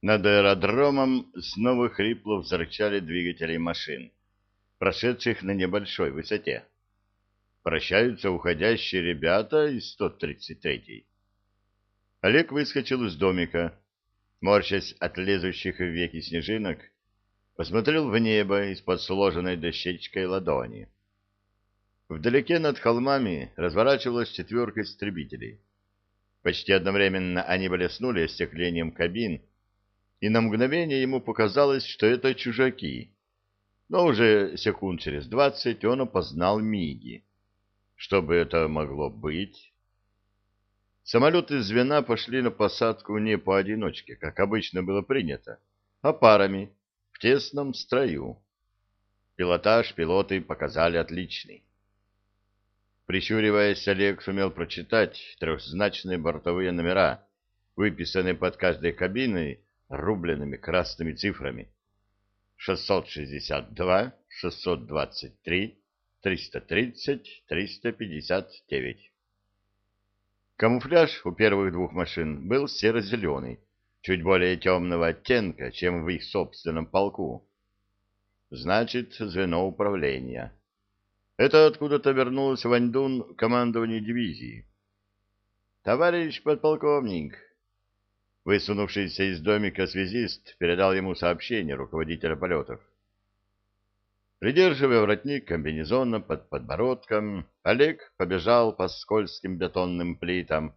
Над аэродромом снова хрипло взрычали двигатели машин, прошедших на небольшой высоте. Прощаются уходящие ребята из 133-й. Олег выскочил из домика, морщась от лезущих в веки снежинок, посмотрел в небо из-под сложенной дощечкой ладони. Вдалеке над холмами разворачивалась четверка истребителей. Почти одновременно они блеснули остеклением кабин, и на мгновение ему показалось, что это чужаки. Но уже секунд через двадцать он опознал Миги. Что бы это могло быть? Самолеты звена пошли на посадку не поодиночке, как обычно было принято, а парами, в тесном строю. Пилотаж пилоты показали отличный. Прищуриваясь, Олег сумел прочитать трехзначные бортовые номера, выписанные под каждой кабиной рубленными красными цифрами. 662, 623, 330, 359. Камуфляж у первых двух машин был серо-зеленый, чуть более темного оттенка, чем в их собственном полку. Значит, звено управления. Это откуда-то вернулась Ваньдун командование дивизии. «Товарищ подполковник!» Высунувшийся из домика связист передал ему сообщение руководителя полетов. Придерживая воротник комбинезона под подбородком, Олег побежал по скользким бетонным плитам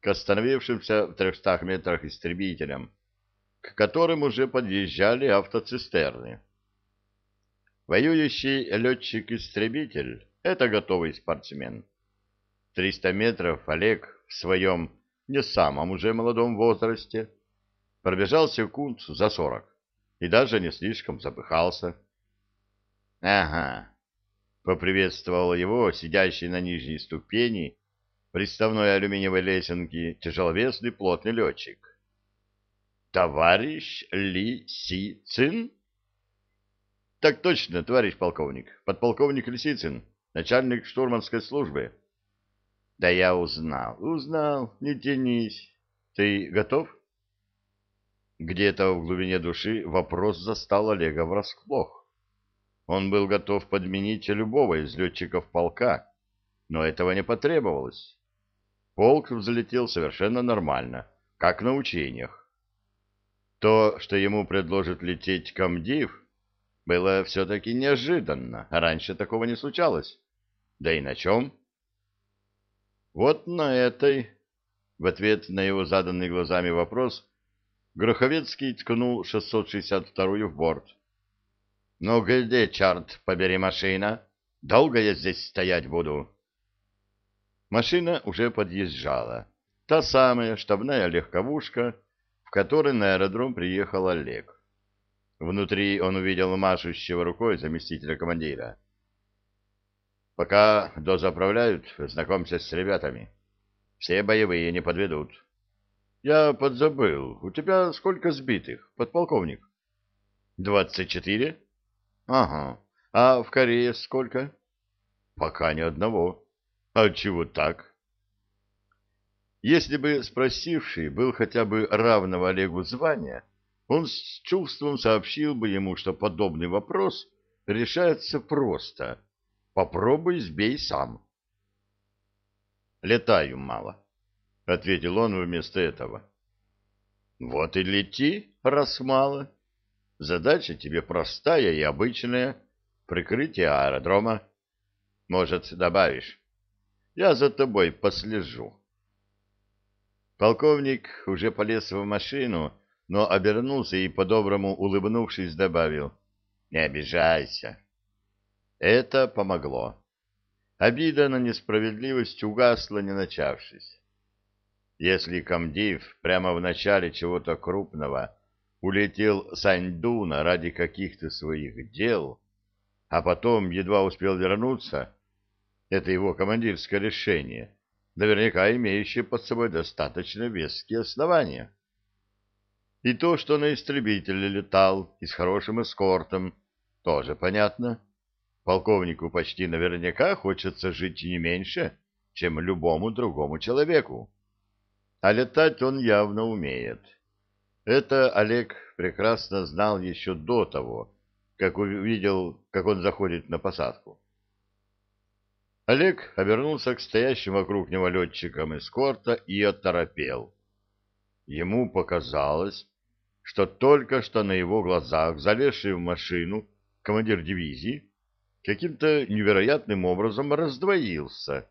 к остановившимся в трехстах метрах истребителям, к которым уже подъезжали автоцистерны. Воюющий летчик-истребитель — это готовый спортсмен. Триста метров Олег в своем не самом уже молодом возрасте пробежал секунд за сорок и даже не слишком запыхался. — Ага, — поприветствовал его сидящий на нижней ступени приставной алюминиевой лесенки тяжеловесный плотный летчик. — Товарищ Ли Си Так точно, товарищ полковник. Подполковник Лисицын, начальник штурманской службы. — Да я узнал, узнал, не тянись. Ты готов? Где-то в глубине души вопрос застал Олега врасплох. Он был готов подменить любого из летчиков полка, но этого не потребовалось. Полк взлетел совершенно нормально, как на учениях. То, что ему предложит лететь комдив, было все-таки неожиданно, раньше такого не случалось. Да и на чем? Вот на этой, в ответ на его заданный глазами вопрос, Гроховецкий ткнул 662-ю в борт. «Ну где, черт побери, машина? Долго я здесь стоять буду?» Машина уже подъезжала. Та самая штабная легковушка, в которой на аэродром приехал Олег. Внутри он увидел машущего рукой заместителя командира. «Пока дозаправляют, знакомься с ребятами. Все боевые не подведут». «Я подзабыл. У тебя сколько сбитых, подполковник?» «Двадцать четыре?» «Ага. А в Корее сколько?» «Пока ни одного». «А чего так?» Если бы спросивший был хотя бы равного Олегу звания, он с чувством сообщил бы ему, что подобный вопрос решается просто. Попробуй сбей сам. «Летаю мало», — ответил он вместо этого. «Вот и лети, раз мало. Задача тебе простая и обычная — прикрытие аэродрома. Может, добавишь? Я за тобой послежу». Полковник уже полез в машину, но обернулся и, по-доброму улыбнувшись, добавил «Не обижайся». Это помогло. Обида на несправедливость угасла, не начавшись. Если комдив прямо в начале чего-то крупного улетел с Аньдуна ради каких-то своих дел, а потом едва успел вернуться, это его командирское решение, наверняка имеющее под собой достаточно веские основания. И то, что на истребителе летал и с хорошим эскортом, тоже понятно. Полковнику почти наверняка хочется жить не меньше, чем любому другому человеку. А летать он явно умеет. Это Олег прекрасно знал еще до того, как увидел, как он заходит на посадку. Олег обернулся к стоящим вокруг него летчикам эскорта и оторопел. Ему показалось, что только что на его глазах, залезший в машину, командир дивизии каким-то невероятным образом раздвоился,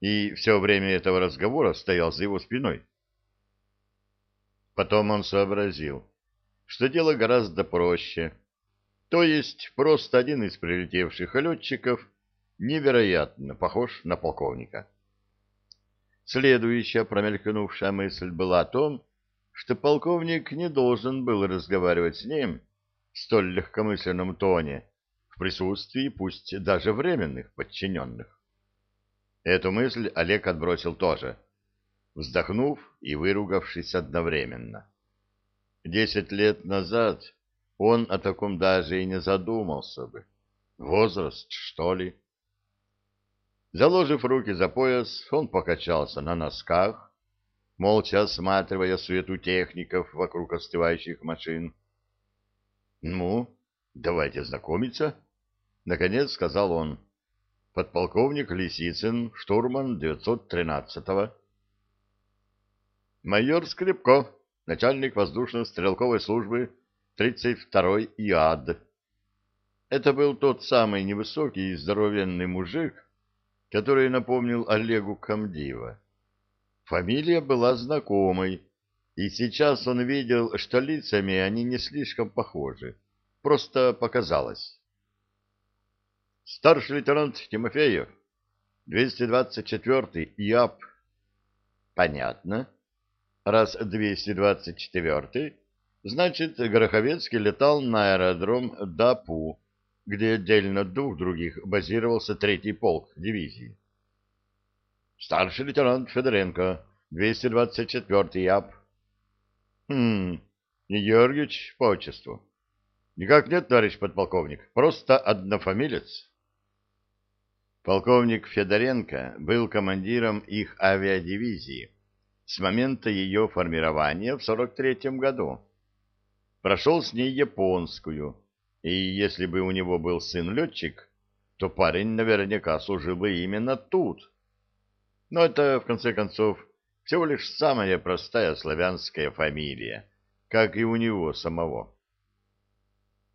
и все время этого разговора стоял за его спиной. Потом он сообразил, что дело гораздо проще, то есть просто один из прилетевших летчиков невероятно похож на полковника. Следующая промелькнувшая мысль была о том, что полковник не должен был разговаривать с ним в столь легкомысленном тоне, в присутствии пусть даже временных подчиненных. Эту мысль Олег отбросил тоже, вздохнув и выругавшись одновременно. Десять лет назад он о таком даже и не задумался бы. Возраст, что ли? Заложив руки за пояс, он покачался на носках, молча осматривая суету техников вокруг остывающих машин. — Ну, давайте знакомиться, — наконец сказал он. — Подполковник Лисицын, штурман 913-го. — Майор Скрипко, начальник воздушно-стрелковой службы 32-й ИАД. Это был тот самый невысокий и здоровенный мужик, который напомнил Олегу Камдива. Фамилия была знакомой, и сейчас он видел, что лицами они не слишком похожи. Просто показалось. Старший лейтенант Тимофеев, 224-й ИАП. Понятно. Раз 224-й, значит, Гороховецкий летал на аэродром Дапу, где отдельно от двух других базировался третий полк дивизии. Старший лейтенант Федоренко, 224-й ЯП. Хм, не Георгиевич по отчеству. Никак нет, товарищ подполковник, просто однофамилец. Полковник Федоренко был командиром их авиадивизии с момента ее формирования в 43-м году. Прошел с ней японскую, и если бы у него был сын-летчик, то парень наверняка служил бы именно тут. Но это, в конце концов, всего лишь самая простая славянская фамилия, как и у него самого.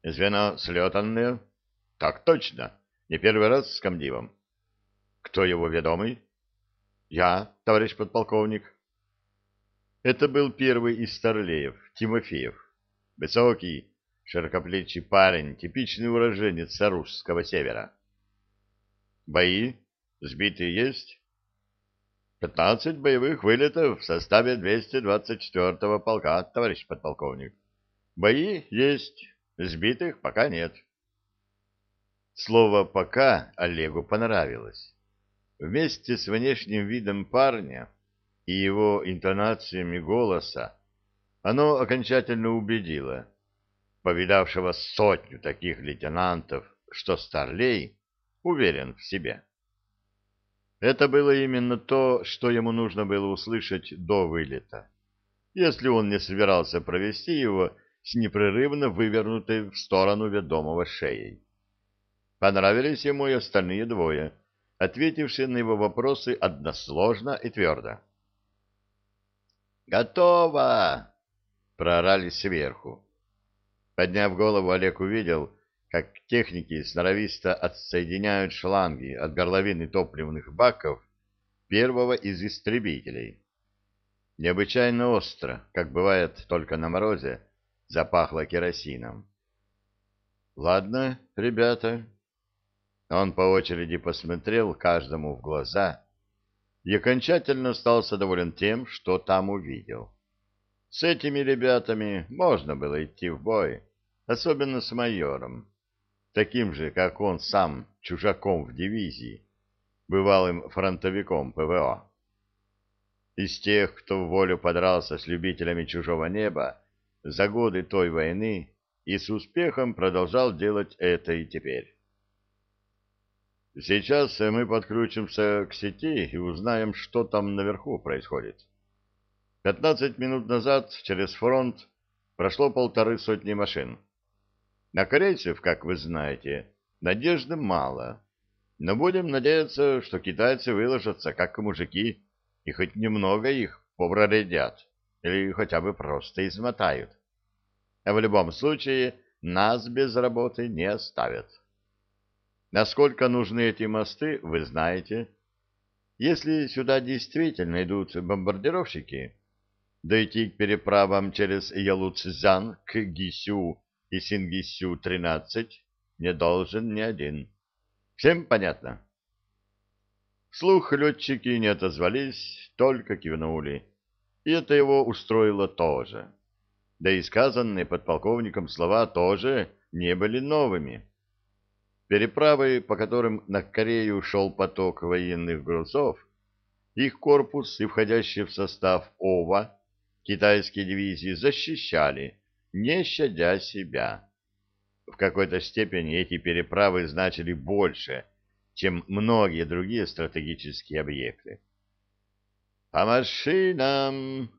Звено слетанное? Так точно, не первый раз с комдивом. Кто его ведомый? Я, товарищ подполковник. Это был первый из старлеев, Тимофеев. Высокий, широкоплечий парень, типичный уроженец русского севера. Бои? Сбитые есть? Пятнадцать боевых вылетов в составе 224-го полка, товарищ подполковник. Бои есть, сбитых пока нет. Слово «пока» Олегу понравилось. Вместе с внешним видом парня и его интонациями голоса оно окончательно убедило — повидавшего сотню таких лейтенантов, что Старлей уверен в себе. Это было именно то, что ему нужно было услышать до вылета, если он не собирался провести его с непрерывно вывернутой в сторону ведомого шеей. Понравились ему и остальные двое, ответившие на его вопросы односложно и твердо. «Готово!» — прорали сверху. Подняв голову, Олег увидел, как техники сноровисто отсоединяют шланги от горловины топливных баков первого из истребителей. Необычайно остро, как бывает только на морозе, запахло керосином. «Ладно, ребята». Он по очереди посмотрел каждому в глаза и окончательно остался доволен тем, что там увидел. С этими ребятами можно было идти в бой особенно с майором, таким же, как он сам, чужаком в дивизии, бывалым фронтовиком ПВО. Из тех, кто в волю подрался с любителями чужого неба за годы той войны и с успехом продолжал делать это и теперь. Сейчас мы подкрутимся к сети и узнаем, что там наверху происходит. Пятнадцать минут назад через фронт прошло полторы сотни машин. На корейцев, как вы знаете, надежды мало. Но будем надеяться, что китайцы выложатся, как мужики, и хоть немного их попроредят, или хотя бы просто измотают. А в любом случае нас без работы не оставят. Насколько нужны эти мосты, вы знаете. Если сюда действительно идут бомбардировщики, дойти к переправам через Ялуцзян к Гисю и Сингисю-13 не должен ни один. Всем понятно? Слух летчики не отозвались, только кивнули. И это его устроило тоже. Да и сказанные подполковником слова тоже не были новыми. Переправы, по которым на Корею шел поток военных грузов, их корпус и входящие в состав ОВА китайские дивизии защищали, не щадя себя. В какой-то степени эти переправы значили больше, чем многие другие стратегические объекты. «По машинам!»